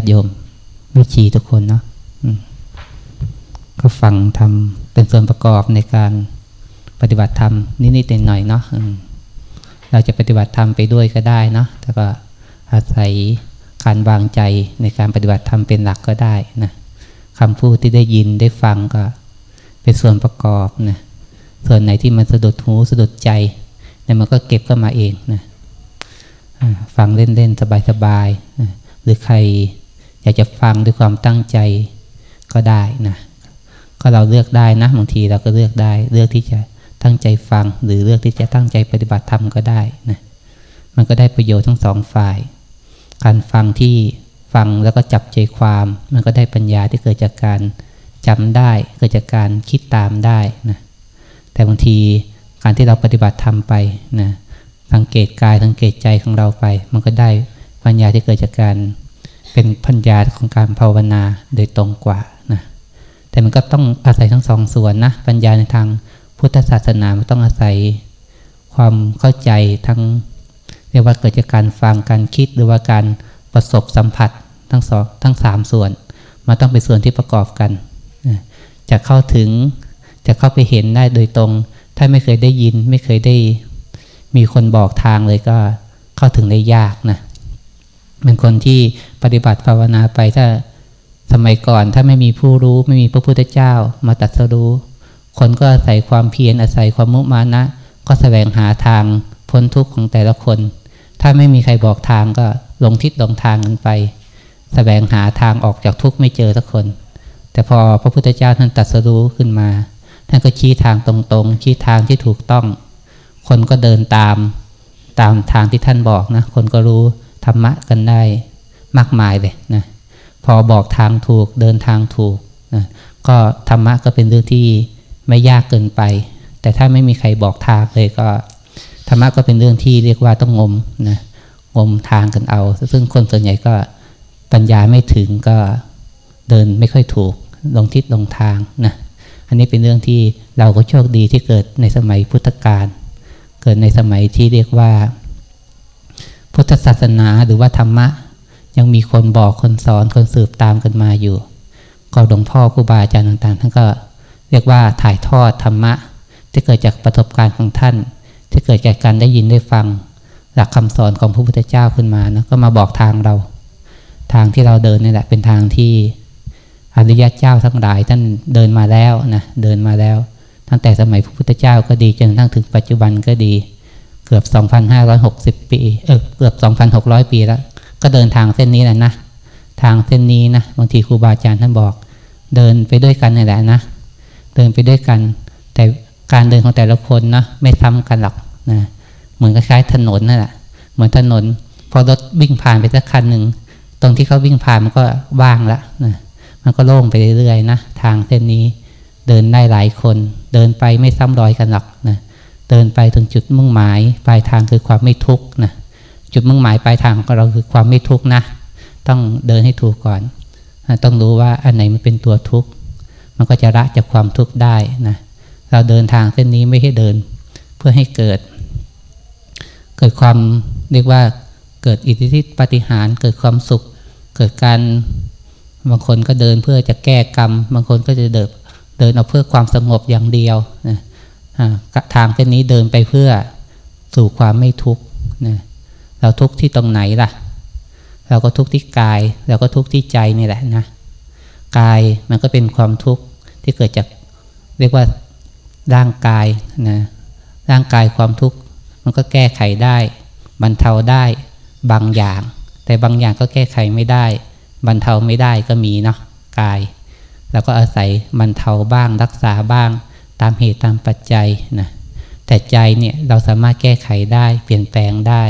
ติโยมไม่ชีทุกคนเนาะก็ฟังทำเป็นส่วนประกอบในการปฏิบัติธรรมนิดๆหน่อยๆเนาะเราจะปฏิบัติธรรมไปด้วยก็ได้เนาะแต่ก็อาศัยการวางใจในการปฏิบัติธรรมเป็นหลักก็ได้นะคำพูดที่ได้ยินได้ฟังก็เป็นส่วนประกอบนะส่วนไหนที่มันสะดุดหูสะดุดใจเนี่ยมันก็เก็บเข้ามาเองนะฟังเล่นๆ สบายๆนะหรือใคร อยากจะฟังด้วยความตั้งใจก็ได้นะก็เราเลือกได้นะบางทีเราก็เลือกได้ เลือกที่จะตั้งใจฟัง หรือเลือกที่จะตั้งใจปฏิบัติธรรมก็ได้นะมันก็ได้ประโยชน์ทั้งสองฝ่าย การฟังที่ฟังแล้วก็จับใจความ มันก็ได้ปัญญาที่เกิดจากการจำได้ เกิดจากการคิดตามได้นะแต่บางทีการที่เราปฏิบัติธรรมไปนะสังเกตกายสังเกตใจของเราไป มันก็ได้ปัญญาที่เกิดจากการ เป็นปัญญาของการภาวนาโดยตรงกว่านะแต่มันก็ต้องอาศัยทั้งสองส่วนนะปัญญาในทางพุทธศาสนามันต้องอาศัยความเข้าใจทั้งเรียกว่าเกิดจากการฟังการคิดหรือว่าการประสบสัมผัสทั้งสองทั้งสามส่วนมันต้องเป็นส่วนที่ประกอบกัน จะเข้าถึงจะเข้าไปเห็นได้โดยตรง ถ้าไม่เคยได้ยินไม่เคยได้มีคนบอกทางเลยก็เข้าถึงได้ยากนะ เป็นคนที่ปฏิบัติภาวนาไปถ้าสมัยก่อนถ้าไม่มีผู้รู้ไม่มีพระพุทธเจ้า มาตัดสรู้ คนก็อาศัยความเพียรอาศัยความมุมานะ ก็แสวงหาทางพ้นทุกข์ของแต่ละคน ถ้าไม่มีใครบอกทางก็ลงทิศลงทางกันไปสแสวงหาทางออกจากทุกข์ไม่เจอสักคน แต่พอพระพุทธเจ้าท่านตัดสรู้ขึ้นมา ท่านก็ชี้ทางตรงๆ ชี้ทางที่ถูกต้อง คนก็เดินตาม ตามทางที่ท่านบอกนะ คนก็รู้ ธรรมะกันได้มากมายเลยนะพอบอกทางถูกเดินทางถูกนะก็ธรรมะก็เป็นเรื่องที่ไม่ยากเกินไป แต่ถ้าไม่มีใครบอกทางเลยก็ธรรมะก็เป็นเรื่องที่เรียกว่าต้องงมนะงมทางกันเอา ซึ่งคนส่วนใหญ่ก็ปัญญาไม่ถึงก็เดินไม่ค่อยถูกลงทิศลงทางนะอันนี้เป็นเรื่องที่เราก็โชคดีที่เกิดในสมัยพุทธกาลเกิดในสมัยที่เรียกว่า พุทธศาสนาหรือว่าธรรมะ ยังมีคนบอกคนสอนคนสืบตามกันมาอยู่ ก็หลวงพ่อครูบาอาจารย์ต่างๆ ท่านก็เรียกว่าถ่ายทอดธรรมะ ที่เกิดจากประสบการณ์ของท่าน ที่เกิดจากการได้ยินได้ฟัง หลักคำสอนของพระพุทธเจ้าขึ้นมานะก็มาบอกทางเรา ทางที่เราเดินนี่แหละเป็นทางที่อริยะเจ้าทั้งหลายท่านเดินมาแล้วนะเดินมาแล้ว ตั้งแต่สมัยพระพุทธเจ้าก็ดีจนทั้งถึงปัจจุบันก็ดี เกือบ 2,560 ปี เออ เกือบ 2,600 ปีแล้ว ก็เดินทางเส้นนี้แหละนะ ทางเส้นนี้นะ บางทีครูบาอาจารย์ท่านบอก เดินไปด้วยกันนี่แหละนะ เดินไปด้วยกัน แต่การเดินของแต่ละคนนะ ไม่ซ้ากันหรอกนะ เหมือนคล้ายๆถนนนั่นแหละ เหมือนถนน พอรถวิ่งผ่านไปสักคันหนึ่ง ตรงที่เขาวิ่งผ่านมันก็ว่างละนะ มันก็โล่งไปเรื่อยๆนะ ทางเส้นนี้ เดินได้หลายคน เดินไปไม่ซ้ำรอยกันหรอกนะเเดินไปถึงจุดมุ่งหมายปลายทางคือความไม่ทุกข์นะจุดมุ่งหมายปลายทางของเราคือความไม่ทุกข์นะต้องเดินให้ถูกก่อน ต้องรู้ว่าอันไหนมันเป็นตัวทุกข์มันก็จะละจากความทุกข์ได้นะเราเดินทางเส้นนี้ไม่ให้เดินเพื่อให้เกิด เกิดความเรียกว่าเกิดอิทธิฤทธิปฏิหารเกิดความสุข เกิดการบางคนก็เดินเพื่อจะแก้กรรม บางคนก็จะเดินเดินเอาเพื่อความสงบอย่างเดียวนะ ทางเส้นนี้เดินไปเพื่อสู่ความไม่ทุกข์นะเราทุกข์ที่ตรงไหนล่ะ เราก็ทุกข์ที่กาย เราก็ทุกข์ที่ใจนี่แหละนะ กายมันก็เป็นความทุกข์ที่เกิดจากเรียกว่าร่างกายนะร่างกายความทุกข์มันก็แก้ไขได้บรรเทาได้บางอย่าง แต่บางอย่างก็แก้ไขไม่ได้ บรรเทาไม่ได้ก็มีเนาะกาย แล้วก็อาศัยบรรเทาบ้างรักษาบ้าง ตามเหตุตามปัจจัยนะแต่ใจเนี่ยเราสามารถแก้ไขได้เปลี่ยนแปลงได้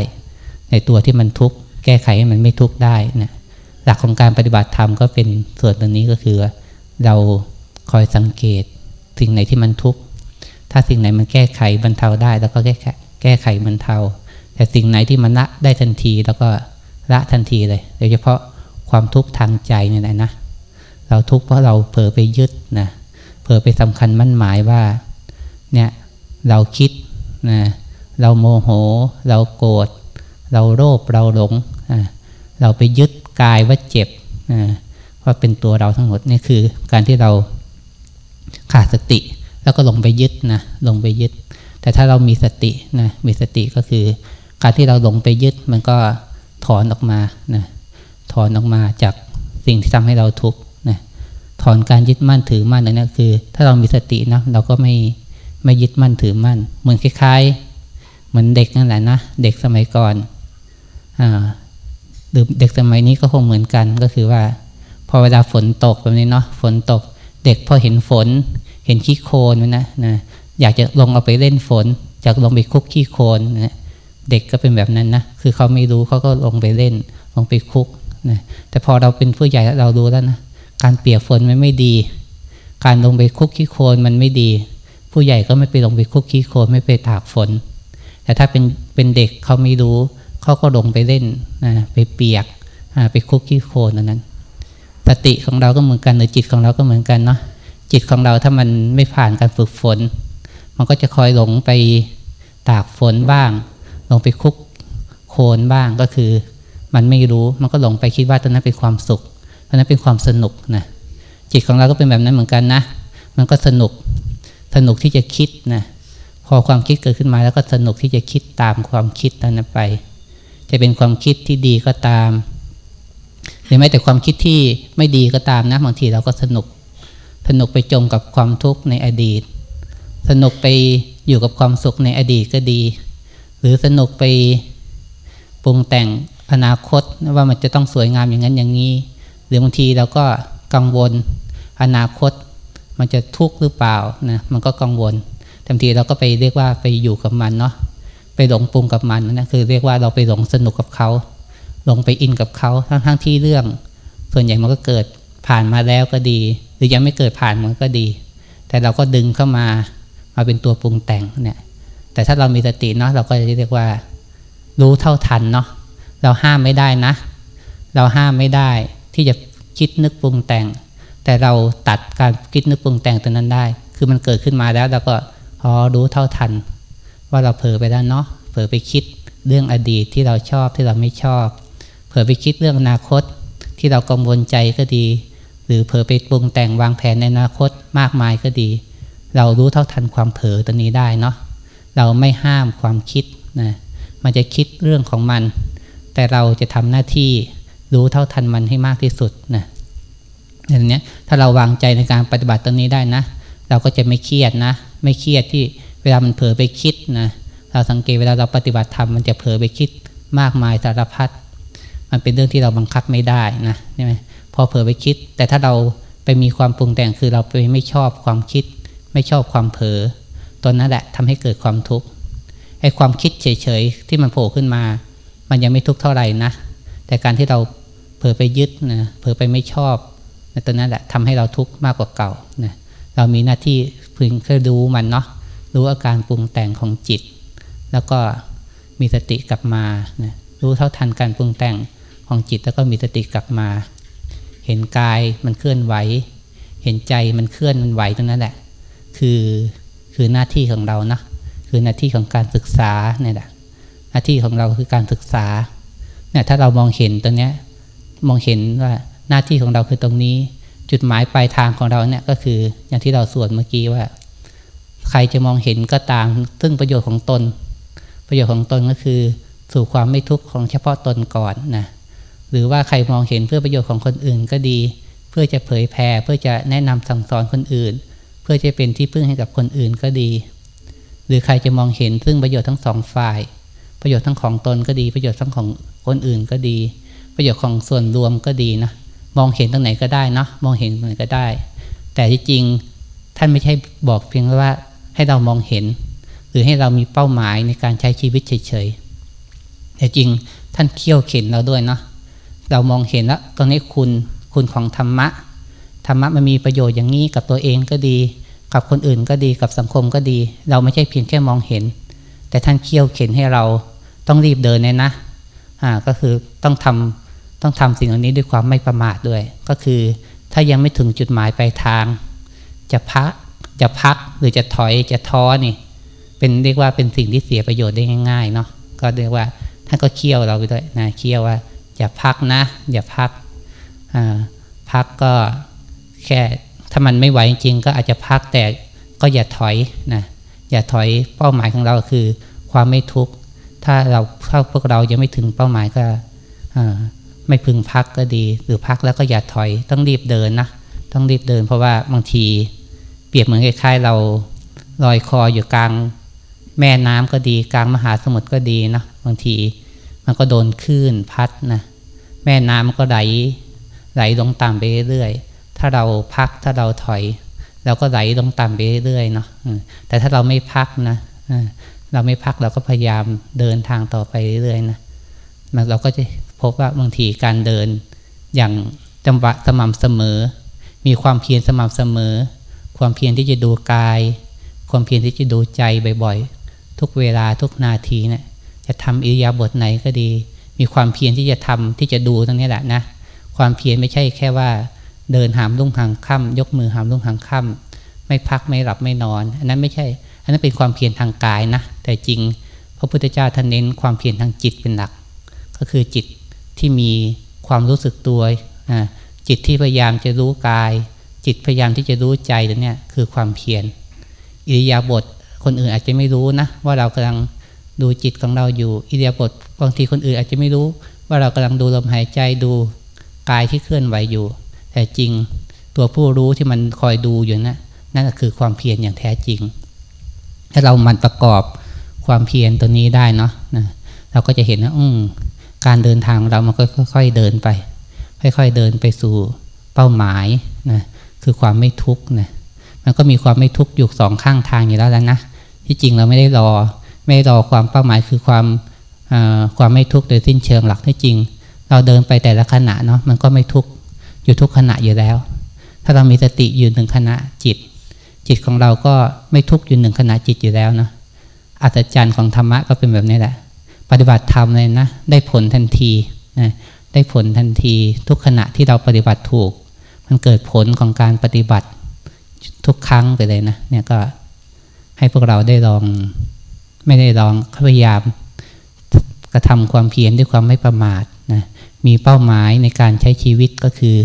ในตัวที่มันทุกข์แก้ไขให้มันไม่ทุกข์ได้นะหลักของการปฏิบัติธรรมก็เป็นส่วนตรงนี้ก็คือ เราคอยสังเกตสิ่งไหนที่มันทุกข์ถ้าสิ่งไหนมันแก้ไขบรรเทาได้ แล้วก็แก้แก้ไขบรรเทา แต่สิ่งไหนที่มันละได้ทันทีแล้วก็ละทันทีเลยโดยเฉพาะความทุกข์ทางใจเนี่ยนะ เราทุกข์เพราะเราเผลอไปยึดนะเลอไปสำคัญมั่นหมายว่า เนี่ยเราคิดนะเราโมโห เราโกรธเราโลภเราหลงเราไปยึดกายว่าเจ็บนะว่าเป็นตัวเราทั้งหมดนี่คือการที่เราขาดสติ แล้วก็ลงไปยึดนะลงไปยึด แต่ถ้าเรามีสตินะมีสติก็คือ การที่เราลงไปยึดมันก็ถอนออกมานะถอนออกมาจากสิ่งที่ทำให้เราทุกข์ ถอนการยึดมั่นถือมั่นนั่นคือ ถ้าเรามีสตินะเราก็ไม่ไม่ยึดมั่นถือมั่น เหมือนคล้ายๆ เหมือนเด็กนั่นแหละนะเด็กสมัยก่อนอ่าหรือเด็กสมัยนี้ก็คงเหมือนกันก็คือว่า พอเวลาฝนตกแบบนี้เนาะฝนตก เด็กพอเห็นฝน เห็นขี้โคลนนะนะอยากจะลงเอาไปเล่นฝนอยากลงไปคุกขี้โคลนนะเด็กก็เป็นแบบนั้นนะคือเขาไม่รู้เขาก็ลงไปเล่น ลงไปคุกนะแต่พอเราเป็นผู้ใหญ่เรารู้แล้วนะ การเปียกฝนมันไม่ดี การลงไปคุกขี้โคลนมันไม่ดี ผู้ใหญ่ก็ไม่ไปลงไปคุกขี้โคลนไม่ไปตากฝน แต่ถ้าเป็นเป็นเด็กเขาไม่รู้เขาก็ลงไปเล่นนะไปเปียกไปคุกขี้โคลนนั้น สติของเราก็เหมือนกันหรือจิตของเราก็เหมือนกันเนาะจิตของเราถ้ามันไม่ผ่านการฝึกฝน มันก็จะคอยหลงไปตากฝนบ้างลงไปคุกโคลนบ้างก็คือ มันไม่รู้มันก็หลงไปคิดว่าตอนนั้นเป็นความสุข อนนั้นเป็นความสนุกนะจิตของเราก็เป็นแบบนั้นเหมือนกันนะ มันก็สนุกสนุกที่จะคิดนะพอความคิดเกิดขึ้นมาแล้วก็สนุกที่จะคิดตามความคิดนั้นไป จะเป็นความคิดที่ดีก็ตาม หรือแม้แต่ความคิดที่ไม่ดีก็ตามนะบางทีเราก็สนุก สนุกไปจมกับความทุกข์ในอดีต สนุกไปอยู่กับความสุขในอดีตก็ดี หรือสนุกไปปรุงแต่งอนาคตว่ามันจะต้องสวยงามอย่างนั้นอย่างนี้ หรือบางทีเราก็กังวลอนาคต มันจะทุกข์หรือเปล่านะมันก็กังวลบางทีเราก็ไปเรียกว่าไปอยู่กับมันเนาะไปหลงปรุงกับมันนะคือเรียกว่าเราไปหลงสนุกกับเขาหลงไปอินกับเขาทั้งทั้งที่เรื่อง ส่วนใหญ่มันก็เกิดผ่านมาแล้วก็ดี หรือยังไม่เกิดผ่านมันก็ดี แต่เราก็ดึงเข้ามามาเป็นตัวปรุงแต่งเนี่ยแต่ถ้าเรามีสติเนาะเราก็จะเรียกว่า รู้เท่าทันเนาะเราห้ามไม่ได้นะ เราห้ามไม่ได้ ที่จะคิดนึกปรุงแต่ง แต่เราตัดการคิดนึกปรุงแต่งตัวนั้นได้ คือมันเกิดขึ้นมาแล้วเราก็พอรู้เท่าทัน ว่าเราเผลอไปแล้วเนาะเผลอไปคิดเรื่องอดีตที่เราชอบที่เราไม่ชอบ เผลอไปคิดเรื่องอนาคตที่เรากังวลใจก็ดี หรือเผลอไปปรุงแต่งวางแผนในอนาคตมากมายก็ดี เรารู้เท่าทันความเผลอตัวนี้ได้เนาะเราไม่ห้ามความคิดนะมันจะคิดเรื่องของมัน แต่เราจะทำหน้าที่ รู้เท่าทันมันให้มากที่สุดนะอย่างนี้ถ้าเราวางใจในการปฏิบัติตรงนี้ได้นะ เราก็จะไม่เครียดนะ ไม่เครียดที่เวลามันเผลอไปคิดนะเราสังเกตเวลาเราปฏิบัติธรรมมันจะเผลอไปคิดมากมายสารพัดมันเป็นเรื่องที่เราบังคับไม่ได้นะใช่ไหมพอเผลอไปคิด แต่ถ้าเราไปมีความปรุงแต่งคือเราไปไม่ชอบความคิด ไม่ชอบความเผลอตัวนั้นแหละทำให้เกิดความทุกข์ไอ้ความคิดเฉยๆที่มันโผล่ขึ้นมา มันยังไม่ทุกข์เท่าไหร่นะแต่การที่เรา เผลอไปยึดนะเผลอไปไม่ชอบนะตัวนั้นแหละทำให้เราทุกข์มากกว่าเก่านะเรามีหน้าที่พึงแค่ดูมันเนาะรู้อาการปรุงแต่งของจิต แล้วก็มีสติกลับมานะรู้เท่าทันการปรุงแต่งของจิตแล้วก็มีสติกลับมา เห็นกายมันเคลื่อนไหว เห็นใจมันเคลื่อนมันไหวตรงนั้นแหละ คือคือหน้าที่ของเรานะคือหน้าที่ของการศึกษาเนี่ยแหละหน้าที่ของเราคือการศึกษาเนี่ยถ้าเรามองเห็นตรงเนี้ย มองเห็นว่าหน้าที่ของเราคือตรงนี้ จุดหมายปลายทางของเราเนี่ยก็คืออย่างที่เราสวดเมื่อกี้ว่า ใครจะมองเห็นก็ตาม ซึ่งประโยชน์ของตน ประโยชน์ของตนก็คือ สู่ความไม่ทุกข์ของเฉพาะตนก่อนนะหรือว่าใครมองเห็นเพื่อประโยชน์ของคนอื่นก็ดี เพื่อจะเผยแผ่เพื่อจะแนะนำสั่งสอนคนอื่น เพื่อจะเป็นที่พึ่งให้กับคนอื่นก็ดี หรือใครจะมองเห็นซึ่งประโยชน์ทั้งสองฝ่าย ประโยชน์ทั้งของตนก็ดี ประโยชน์ทั้งของคนอื่นก็ดี ประโยชน์ของส่วนรวมก็ดีนะมองเห็นตรงไหนก็ได้นะมองเห็นตรงไหนก็ได้ แต่ที่จริงท่านไม่ใช่บอกเพียงว่าให้เรามองเห็น หรือให้เรามีเป้าหมายในการใช้ชีวิตเฉยๆแต่จริงท่านเคี่ยวเข็นเราด้วยเนาะเรามองเห็นแล้วตรงนี้คุณคุณของธรรมะธรรมะมันมีประโยชน์อย่างนี้กับตัวเองก็ดี กับคนอื่นก็ดีกับสังคมก็ดี เราไม่ใช่เพียงแค่มองเห็น แต่ท่านเคี่ยวเข็นให้เราต้องรีบเดินเลยนะอ่าก็คือต้องทำ ต้องทำสิ่งเหล่านี้ด้วยความไม่ประมาทด้วย ก็คือถ้ายังไม่ถึงจุดหมายปลายทาง จะพักจะพักหรือจะถอยจะท้อนี่ เป็นเรียกว่าเป็นสิ่งที่เสียประโยชน์ได้ง่าย ๆ เนาะก็เรียกว่าท่านก็เคี่ยวเราไปด้วยนะเคี่ยวว่าอย่าพักนะ อย่าพักพักก็แค่ถ้ามันไม่ไหวจริงก็อาจจะพักแต่ก็อย่าถอยนะอย่าถอยเป้าหมายของเราคือความไม่ทุกข์ถ้าเราถ้าพวกเรายังไม่ถึงเป้าหมายก็ ไม่พึงพักก็ดี หรือพักแล้วก็อย่าถอยต้องรีบเดินนะต้องรีบเดิน เพราะว่าบางที เปรียบเหมือนคล้ายๆเราลอยคออยู่กลางแม่น้ำก็ดี กลางมหาสมุทรก็ดีนะบางทีมันก็โดนคลื่นพัดนะแม่น้ำมันก็ไหลไหลลงต่ำไปเรื่อยๆถ้าเราพักถ้าเราถอยเราก็ไหลลงต่ำไปเรื่อยๆเนาะแต่ถ้าเราไม่พักนะเราไม่พักเราก็พยายามเดินทางต่อไปเรื่อยๆนะมันเราก็จะ พบว่าบางทีการเดินอย่างจังหวะสม่ำเสมอ มีความเพียรสม่ำเสมอ ความเพียรที่จะดูกาย ความเพียรที่จะดูใจบ่อยๆ ทุกเวลาทุกนาทีเนะี่ยจะทำอิริยาบถไหนก็ดี มีความเพียรที่จะทำที่จะดูตรงนี้แหละนะความเพียรไม่ใช่แค่ว่า เดินหามลุ่งหางค่ำยกมือหามลุ่งหางค่ำไม่พักไม่หลับไม่นอน อันนั้นไม่ใช่ อันนั้นเป็นความเพียรทางกายนะแต่จริงพระพุทธเจ้าท่านเน้นความเพียรทางจิตเป็นหลัก ก็คือจิต ที่มีความรู้สึกตัวจิตที่พยายามจะรู้กาย จิตพยายามที่จะรู้ใจตัวเนี้ยคือความเพียรอิริยาบถคนอื่นอาจจะไม่รู้นะ ว่าเรากำลังดูจิตของเราอยู่อิริยาบถบางทีคนอื่นอาจจะไม่รู้ ว่าเรากำลังดูลมหายใจดูกายที่เคลื่อนไหวอยู่ แต่จริงตัวผู้รู้ที่มันคอยดูอยู่นะนั่นก็คือความเพียรอย่างแท้จริง ถ้าเรามันประกอบความเพียรตัวนี้ได้เนาะนะเราก็จะเห็นว่าอื การเดินทางเรามันก็ค่อย ๆเดินไป ค่อย ๆเดินไปสู่เป้าหมายนะคือความไม่ทุกข์นะมันก็มีความไม่ทุกข์อยู่สองข้างทางอยู่แล้วแล้วนะที่จริงเราไม่ได้รอ ไม่รอความเป้าหมายคือความความไม่ทุกข์โดยสิ้นเชิงหลักที่จริง เราเดินไปแต่ละขณะเนาะมันก็ไม่ทุกข์อยู่ทุกขณะอยู่แล้ว ถ้าเรามีสติอยู่หนึ่งขณะจิต จิตของเราก็ไม่ทุกข์อยู่หนึ่งขณะจิตอยู่แล้วเนาะอัศจรรย์ของธรรมะก็เป็นแบบนี้แหละ ปฏิบัติธรรมเลยนะ ได้ผลทันทีนะได้ผลทันทีทุกขณะที่เราปฏิบัติถูก มันเกิดผลของการปฏิบัติทุกครั้งไปเลยนะเนี่ยก็ให้พวกเราได้ลองไม่ได้ลองพยายามกระทำความเพียรด้วยความไม่ประมาทนะมีเป้าหมายในการใช้ชีวิตก็คือ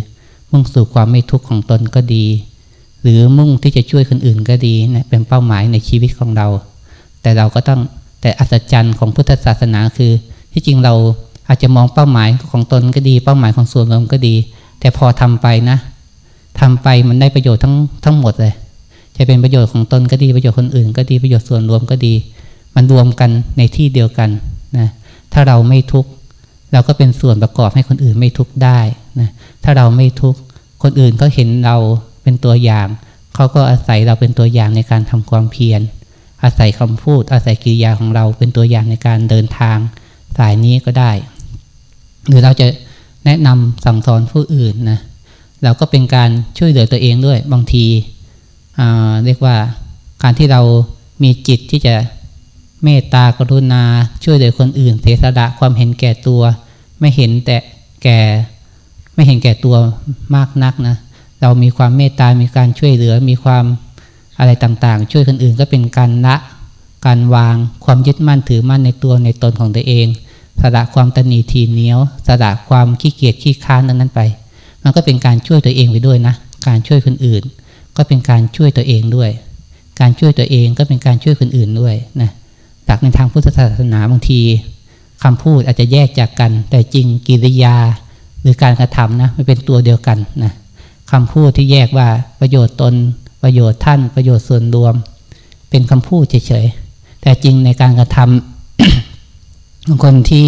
มุ่งสู่ความไม่ทุกข์ของตนก็ดี หรือมุ่งที่จะช่วยคนอื่นก็ดีนะเป็นเป้าหมายในชีวิตของเรา แต่เราก็ต้อง แต่อัศจรรย์ของพุทธศาสนาคือ ที่จริงเราอาจจะมองเป้าหมายของตนก็ดี เป้าหมายของส่วนรวมก็ดี แต่พอทำไปนะทำไปมันได้ประโยชน์ทั้งทั้งหมดเลย จะเป็นประโยชน์ของตนก็ดีประโยชน์คนอื่น ก็ดีประโยชน์ส่วนรวมก็ดี มันรวมกันในที่เดียวกันนะถ้าเราไม่ทุกข์เราก็เป็นส่วนประกอบให้คนอื่นไม่ทุกข์ได้นะถ้าเราไม่ทุกข์คนอื่นก็เห็นเราเป็นตัวอย่าง เขาก็อาศัยเราเป็นตัวอย่างในการทำความเพียร อาศัยคำพูด อาศัยกิริยาของเราเป็นตัวอย่างในการเดินทางสายนี้ก็ได้ หรือเราจะแนะนำสั่งสอนผู้อื่นนะเราก็เป็นการช่วยเหลือตัวเองด้วยบางทีเรียกว่าการที่เรามีจิตที่จะเมตตากรุณาช่วยเหลือคนอื่น เสียสละความเห็นแก่ตัว ไม่เห็นแต่แก่ไม่เห็นแก่ตัวมากนักนะเรามีความเมตตา มีการช่วยเหลือ มีความ อะไรต่างๆ ช่วยคนอื่นก็เป็นการละการวางความยึดมั่นถือมั่นในตัวในตนของตัวเองสละความตนีทีเหนียวสละความขี้เกียจขี้ค้านนั้นไป มันก็เป็นการช่วยตัวเองไปด้วยนะ การช่วยคนอื่น ก็เป็นการช่วยตัวเองด้วย การช่วยตัวเองก็เป็นการช่วยคนอื่นด้วยนะจากในทางพุทธศาสนาบางทีคำพูดอาจจะแยกจากกัน แต่จริงกิริยาหรือการกระทำนะมันเป็นตัวเดียวกันนะคำพูดที่แยกว่าประโยชน์ตน ประโยชน์ท่านประโยชน์ส่วนรวม เป็นคำพูดเฉยๆ แต่จริงในการกระทำบางคนที่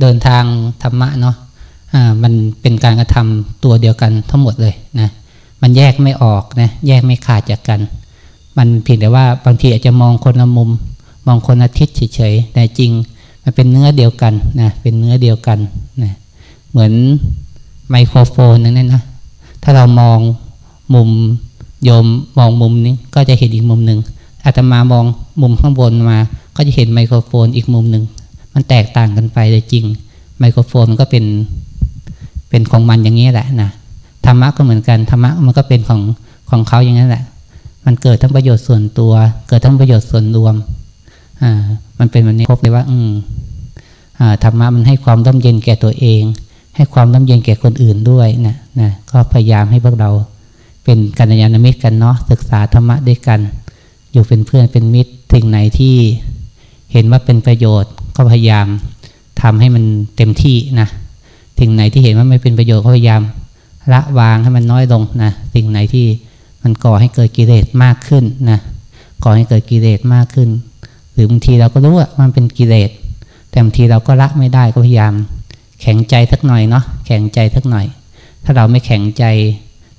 เดินทางธรรมะเนาะะมันเป็นการกระทำตัวเดียวกันทั้งหมดเลยนะมันแยกไม่ออกนะแยกไม่ขาดจากกัน มันเพียงแต่ว่าบางทีอาจจะมองคนละมุม มองคนละทิศเฉยๆแต่จริงมันเป็นเนื้อเดียวกันนะเป็นเนื้อเดียวกันนะเหมือนไมโครโฟนนั่นนะถ้าเรามองมุม โยมมองมุมนี้ก็จะเห็นอีกมุมหนึ่งอาตมามองมุมข้างบนมา ก็จะเห็นไมโครโฟนอีกมุมหนึ่งมันแตกต่างกันไปเลยจริง ไมโครโฟนมันก็เป็นเป็นของมันอย่างนี้แหละนะธรรมะก็เหมือนกันธรรมะมันก็เป็นของของเขาอย่างนั้นแหละ มันเกิดทั้งประโยชน์ส่วนตัว เกิดทั้งประโยชน์ส่วนรวมอ่ามันเป็นแบบนี้พบเลยว่า อืมอ่าธรรมะมันให้ความร่มเย็นแก่ตัวเอง ให้ความร่มเย็นแก่คนอื่นด้วยนะนะก็พยายามให้พวกเรา เป็นกัลยาณมิตรกันเนาะศึกษาธรรมะด้วยกัน อยู่เป็นเพื่อนเป็นมิตรสิ่งไหนที่เห็นว่าเป็นประโยชน์ก็พยายามทำให้มันเต็มที่นะสิ่งไหนที่เห็นว่าไม่เป็นประโยชน์ก็พยายามละวางให้มันน้อยลงนะสิ่งไหนที่มันก่อให้เกิดกิเลสมากขึ้นนะก่อให้เกิดกิเลสมากขึ้น หรือบางทีเราก็รู้ว่ามันเป็นกิเลสแต่บางทีเราก็ละไม่ได้ก็พยายาม แข็งใจสักหน่อยเนาะแข็งใจสักหน่อย ถ้าเราไม่แข็งใจ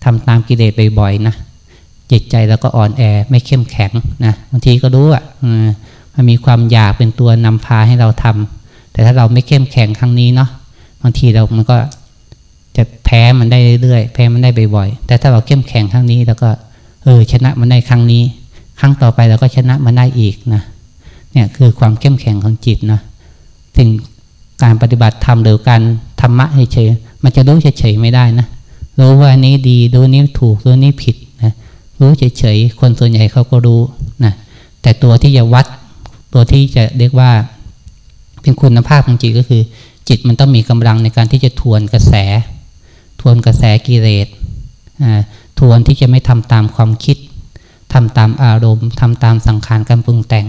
ทำตามกิเลสบ่อยๆนะจิตใจเราก็อ่อนแอไม่เข้มแข็งนะบางทีก็รู้อะมันมีความอยากเป็นตัวนำพาให้เราทำแต่ถ้าเราไม่เข้มแข็งครั้งนี้เนาะบางทีเรามันก็จะแพ้มันได้เรื่อยๆแพ้มันได้บ่อยๆแต่ถ้าเราเข้มแข็งครั้งนี้แล้วก็เออชนะมันได้ครั้งนี้ ครั้งต่อไปเราก็ชนะมันได้อีกนะเนี่ยคือความเข้มแข็งของจิตนะถึงการปฏิบัติธรรมหรือการธรรมะเฉยๆมันจะรู้เฉยๆไม่ได้นะ รู้ว่านี้ดีรู้นี้ถูกรู้นี้ผิดนะรู้เฉยๆคนส่วนใหญ่เขาก็รู้นะแต่ตัวที่จะวัด ตัวที่จะเรียกว่า เป็นคุณภาพของจิตก็คือ จิตมันต้องมีกำลังในการที่จะทวนกระแส ทวนกระแสกิเลสทวนที่จะไม่ทำตามความคิดทำตามอารมณ์ทำตามสังขารการปรุงแต่ง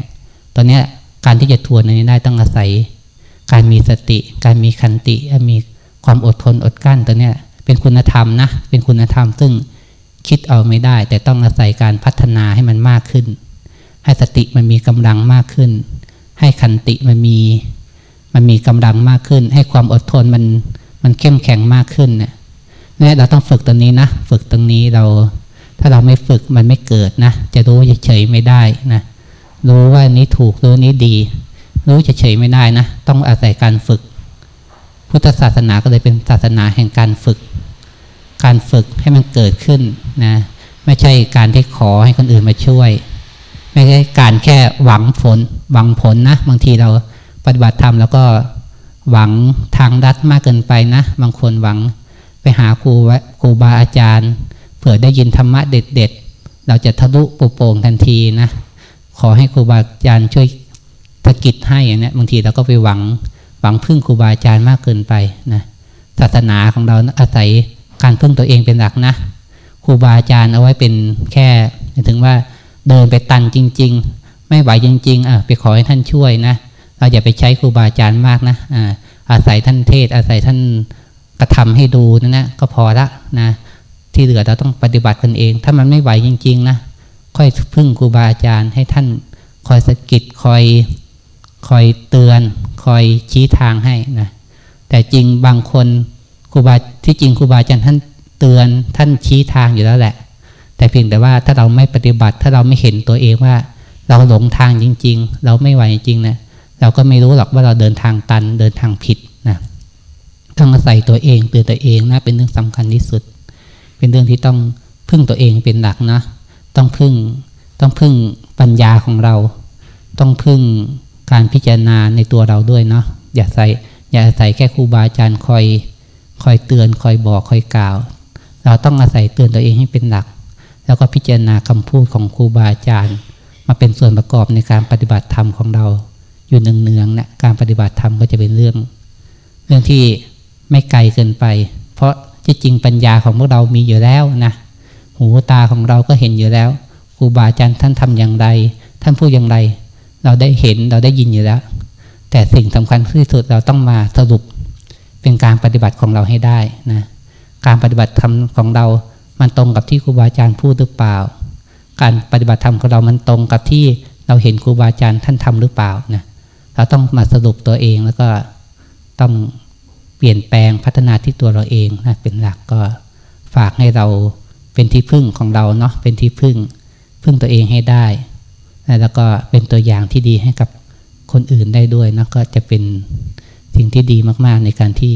ตอนนี้การที่จะทวนนี้ได้ต้องอาศัย การมีสติ การมีขันติมีความอดทนอดกั้นตัวนี้ เป็นคุณธรรมนะ เป็นคุณธรรม ซึ่งคิดเอาไม่ได้ แต่ต้องอาศัยการพัฒนาให้มันมากขึ้น ให้สติมันมีกำลังมากขึ้น ให้ขันติมันมีมันมีกำลังมากขึ้น ให้ความอดทนมันมันเข้มแข็งมากขึ้นเนี่ยนี่เราต้องฝึกตรงนี้นะ ฝึกตรงนี้เรา ถ้าเราไม่ฝึกมันไม่เกิดนะ จะรู้เฉยๆไม่ได้นะรู้ว่านี้ถูกรู้นี้ดี รู้เฉยๆไม่ได้นะ ต้องอาศัยการฝึก พุทธศาสนาก็เลยเป็นศาสนาแห่งการฝึก การฝึกให้มันเกิดขึ้นนะไม่ใช่การที่ขอให้คนอื่นมาช่วย ไม่ใช่การแค่หวังผลหวังผลนะ บางทีเราปฏิบัติธรรมแล้วก็หวังทางดัดมากเกินไปนะ บางคนหวังไปหาครูครูบาอาจารย์เผื่อได้ยินธรรมะเด็ด ๆ เราจะทะลุปุโป่งทันทีนะ ขอให้ครูบาอาจารย์ช่วยตะกิดให้อย่างนี้บางทีเราก็ไปหวังหวังพึ่งครูบาอาจารย์มากเกินไปนะศาสนาของเราอาศัย การพึ่งตัวเองเป็นหลักนะครูบาอาจารย์เอาไว้เป็นแค่ถึงว่าเดินไปตันจริง ๆ ไม่ไหวจริง ๆอะไปขอให้ท่านช่วยนะเราอย่าไปใช้ครูบาอาจารย์มากนะอ่าอาศัยท่านเทศอาศัยท่านกระทำให้ดูนั่นนะก็พอละนะที่เหลือเราต้องปฏิบัติกันเอง ถ้ามันไม่ไหวจริง ๆ นะค่อยพึ่งครูบาอาจารย์ให้ท่านคอยสกิดคอยคอยเตือน คอยชี้ทางให้นะแต่จริงบางคนครูบา ที่จริงครูบาอาจารย์ท่านเตือนท่านชี้ทางอยู่แล้วแหละ แต่เพียงแต่ว่าถ้าเราไม่ปฏิบัติ ถ้าเราไม่เห็นตัวเองว่า เราหลงทางจริง ๆ เราไม่ไหวจริงๆนะเราก็ไม่รู้หรอกว่าเราเดินทางตันเดินทางผิดนะต้องอาศัยตัวเองเตือนตัวเองนะเป็นเรื่องสำคัญที่สุด เป็นเรื่องที่ต้องพึ่งตัวเองเป็นหลักนะ ต้องพึ่งต้องพึ่งปัญญาของเรา ต้องพึ่งการพิจารณาในตัวเราด้วยเนาะอย่าใส่อย่าใส่แค่ครูบาอาจารย์คอย คอยเตือนคอยบอกคอยกล่าว เราต้องอาศัยเตือนตัวเองให้เป็นหลัก แล้วก็พิจารณาคำพูดของครูบาอาจารย์ มาเป็นส่วนประกอบในการปฏิบัติธรรมของเรา อยู่เนืองๆนะการปฏิบัติธรรมก็จะเป็นเรื่อง เรื่องที่ไม่ไกลเกินไป เพราะจริงปัญญาของพวกเรามีอยู่แล้วนะหูตาของเราก็เห็นอยู่แล้วครูบาอาจารย์ท่านทำอย่างไร ท่านพูดอย่างไร เราได้เห็นเราได้ยินอยู่แล้ว แต่สิ่งสำคัญที่สุดเราต้องมาสรุป เป็นการปฏิบัติของเราให้ได้นะการปฏิบัติธรรมของเรา มันตรงกับที่ครูบาอาจารย์พูดหรือเปล่า การปฏิบัติธรรมของเรา มันตรงกับที่เราเห็นครูบาอาจารย์ท่านทำหรือเปล่านะเราต้องมาสรุปตัวเองแล้วก็ต้องเปลี่ยนแปลงพัฒนาที่ตัวเราเองนะเป็นหลักก็ฝากให้เราเป็นที่พึ่งของเราเนาะเป็นที่พึ่ง พึ่งตัวเองให้ได้แล้วก็เป็นตัวอย่างที่ดีให้กับคนอื่นได้ด้วยนะก็จะเป็น สิ่งที่ดีมากๆในการที่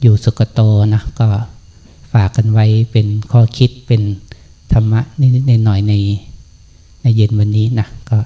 อยู่สุกโตนะก็ฝากกันไว้เป็นข้อคิดเป็นธรรมะนิดๆหน่อยๆในในเย็นวันนี้นะก็